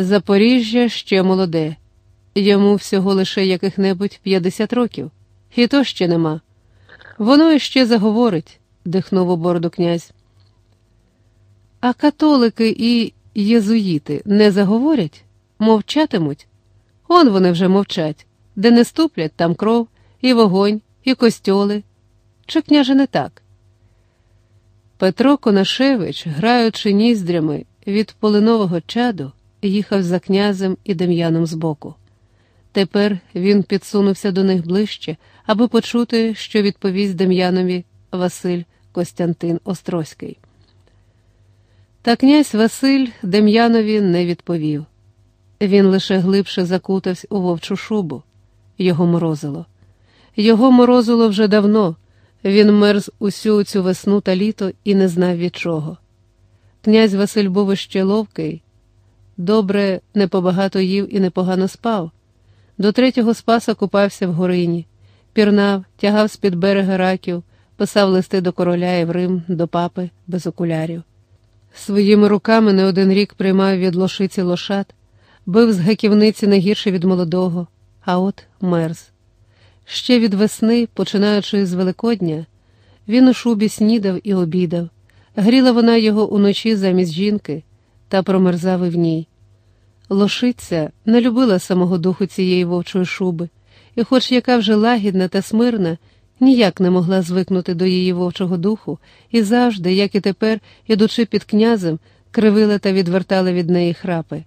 Запоріжжя ще молоде, йому всього лише яких-небудь 50 років, і то ще нема. Воно іще заговорить, дихнув у бороду князь. А католики і єзуїти не заговорять, мовчатимуть. Он вони вже мовчать, де не ступлять, там кров, і вогонь, і костьоли. Чи княже не так? Петро Конашевич, граючи ніздрями від полинового чаду, їхав за князем і Дем'яном збоку. Тепер він підсунувся до них ближче, аби почути, що відповість Дем'янові Василь Костянтин Острозький. Та князь Василь Дем'янові не відповів. Він лише глибше закутався у вовчу шубу, його морозило. Його морозило вже давно. Він мерз усю цю весну та літо і не знав від чого. Князь Василь був іще ловкий, добре непобагато їв і непогано спав. До третього спаса купався в горині, пірнав, тягав з-під берега раків, писав листи до короля і в Рим, до папи без окулярів. Своїми руками не один рік приймав від лошиці лошад, бив з гаківниці не гірше від молодого, а от мерз. Ще від весни, починаючи з Великодня, він у шубі снідав і обідав, гріла вона його уночі замість жінки та промерзав і в ній. Лошиця не любила самого духу цієї вовчої шуби, і, хоч яка вже лагідна та смирна, ніяк не могла звикнути до її вовчого духу і завжди, як і тепер, ідучи під князем, кривила та відвертала від неї храпи.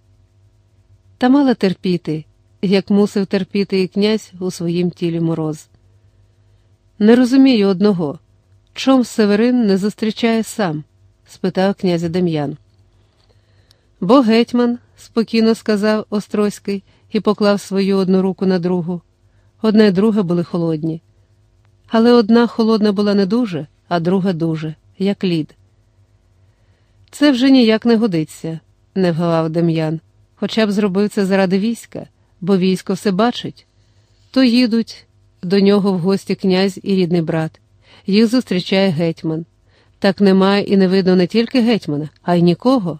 Та мала терпіти як мусив терпіти і князь у своїм тілі мороз. Не розумію одного, чом Северин не зустрічає сам? спитав князя Дем'ян. Бо гетьман, спокійно сказав Острозький і поклав свою одну руку на другу. Одна й друга були холодні. Але одна холодна була не дуже, а друга дуже, як лід. Це вже ніяк не годиться, не вгавав Дем'ян, хоча б зробив це заради війська бо військо все бачить. То їдуть до нього в гості князь і рідний брат. Їх зустрічає гетьман. Так немає і не видно не тільки гетьмана, а й нікого.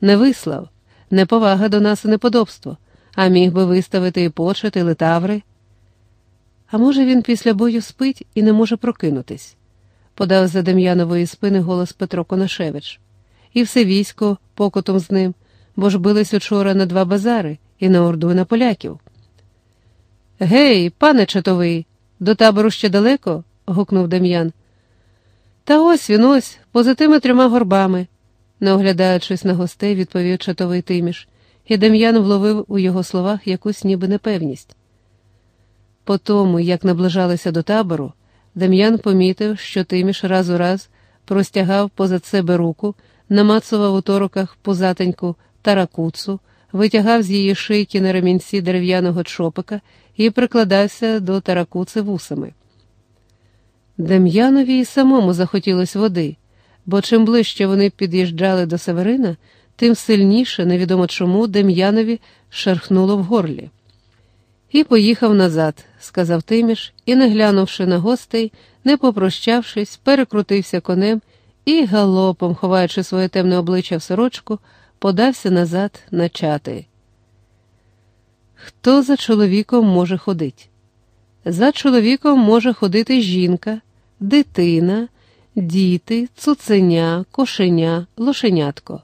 Не вислав, неповага до нас і неподобство, а міг би виставити і почет, і литаври. А може, він після бою спить і не може прокинутись, подав за Дем'янової спини голос Петро Конашевич. І все військо покотом з ним, бо ж бились учора на два базари і на орду на поляків. Гей, пане чатовий, до табору ще далеко? гукнув Дем'ян. Та ось він ось, поза тими трьома горбами, не оглядаючись на гостей, відповів чатовий Тиміш, і Дем'ян вловив у його словах якусь ніби непевність. По тому, як наближалися до табору, Дем'ян помітив, що Тиміш раз у раз простягав позад себе руку, намацував у тороках позатеньку таракуцу, витягав з її шийки на ремінці дерев'яного чопика і прикладався до таракуци вусами. Дем'янові й самому захотілось води, бо чим ближче вони під'їжджали до Северина, тим сильніше, невідомо чому, Дем'янові шархнуло в горлі. І поїхав назад, сказав Тиміш, і, не глянувши на гостей, не попрощавшись, перекрутився конем і, галопом, ховаючи своє темне обличчя в сорочку, подався назад на чати. Хто за чоловіком може ходити? За чоловіком може ходити жінка, дитина, діти, цуценя, кошеня, лошенятко.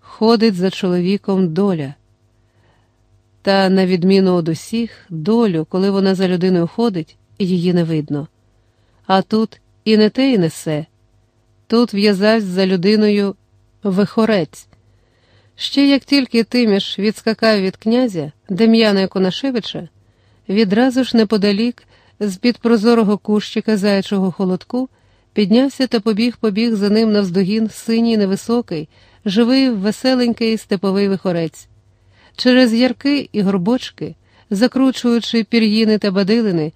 Ходить за чоловіком доля. Та, на відміну від усіх, долю, коли вона за людиною ходить, її не видно. А тут і не те, і не се. Тут в'язавсь за людиною Вихорець. Ще як тільки Тиміш відскакав від князя Дем'яна Конашевича, відразу ж неподалік, з під прозорого кущика заячого холодку, піднявся та побіг побіг за ним навздогін синій невисокий, живий, веселенький степовий вихорець. Через ярки і горбочки, закручуючи пір'їни та бадилини,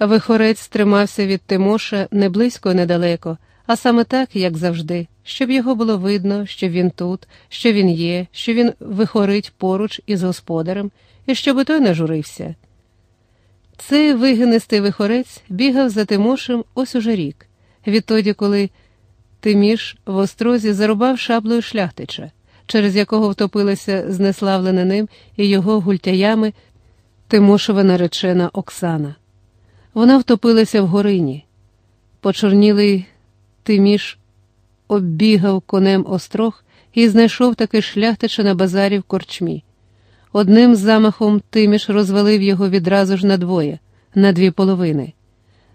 вихорець тримався від Тимоша не близько, недалеко а саме так, як завжди, щоб його було видно, що він тут, що він є, що він вихорить поруч із господарем, і щоб той не журився. Цей вигинистий вихорець бігав за Тимошем ось уже рік, відтоді, коли Тиміш в острозі зарубав шаблею шляхтича, через якого втопилася знеславлена ним і його гультяями Тимошева наречена Оксана. Вона втопилася в горині. Почорнілий Тиміш оббігав конем острог і знайшов таки шляхтича на базарі в корчмі. Одним замахом Тиміш розвалив його відразу ж надвоє, на дві половини.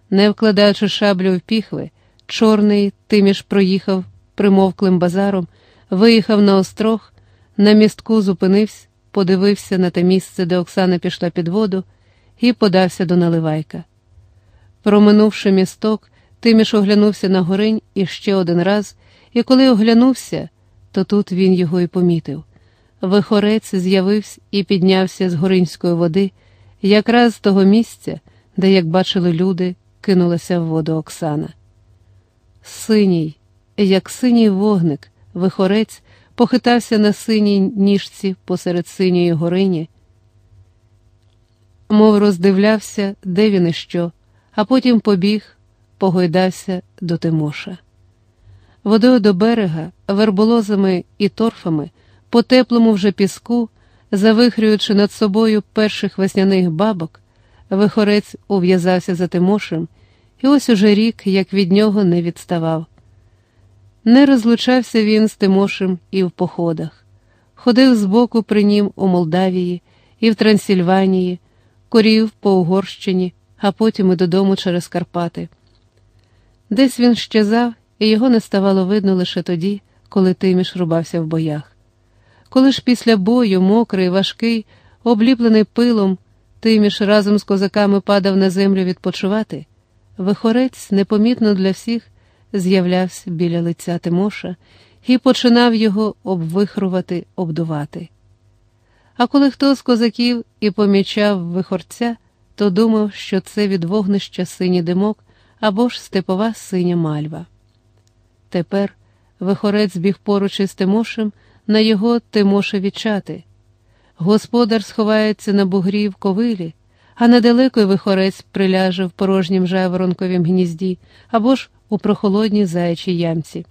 Не вкладаючи шаблю в піхви, чорний Тиміш проїхав примовклим базаром, виїхав на острог, на містку зупинився, подивився на те місце, де Оксана пішла під воду, і подався до наливайка. Проминувши місток, Тиміш оглянувся на горинь іще один раз, і коли оглянувся, то тут він його і помітив. Вихорець з'явився і піднявся з горинської води, якраз з того місця, де, як бачили люди, кинулася в воду Оксана. Синій, як синій вогник, вихорець похитався на синій ніжці посеред синьої горині, мов роздивлявся, де він і що, а потім побіг, погойдався до Тимоша. Водою до берега, верболозами і торфами, по теплому вже піску, завихрюючи над собою перших весняних бабок, вихорець ув'язався за Тимошем, і ось уже рік, як від нього не відставав. Не розлучався він з Тимошем і в походах, ходив збоку при нім у Молдавії і в Трансильванії, корів по Угорщині, а потім і додому через Карпати. Десь він щезав, і його не ставало видно лише тоді, коли Тиміш рубався в боях. Коли ж після бою, мокрий, важкий, обліплений пилом, Тиміш разом з козаками падав на землю відпочивати, вихорець непомітно для всіх з'являвся біля лиця Тимоша і починав його обвихрувати, обдувати. А коли хто з козаків і помічав вихорця, то думав, що це від вогнища синій димок або ж степова синя мальва. Тепер вихорець біг поруч із Тимошем на його Тимошеві чати. Господар сховається на бугрі в ковилі, а недалеко вихорець приляже в порожнім жаворонковім гнізді або ж у прохолодній заячій ямці.